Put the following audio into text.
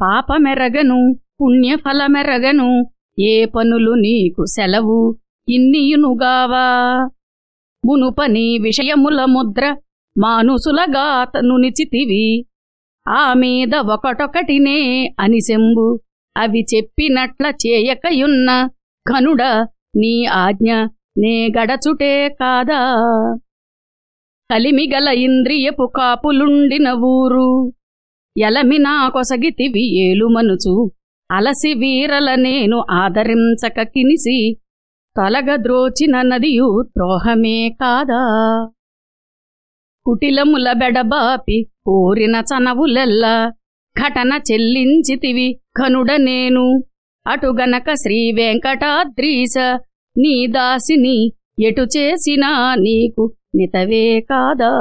పాపమెరగను పుణ్యఫలమెరగను ఏ పనులు నీకు సెలవు ఇన్నియునుగావా? మునుపని విషయముల ముద్ర మానుసులగాతను నిచితివి ఆ మీద ఒకటొకటినే అనిసెంబు అవి చెప్పినట్ల చేయకయున్న కనుడ నీ ఆజ్ఞ నే గడచుటే కాదా? కలిమిగల ఇంద్రియపు కాపులుండిన ఊరు ఎలమినా కొసగితివి ఏలుమనుచు. అలసి వీరల నేను ఆదరించక కినిసి. తొలగద్రోచిన నదియు ద్రోహమే కాదా? కుటిలముల బెడబాపి కోరిన చనవులెల్ల. ఘటన చెల్లించితివి కనుడ నేను. అటుగనక శ్రీవెంకటాద్రీశ నీ దాసిని ఎటు చేసినా నీకు నితవే కాదా?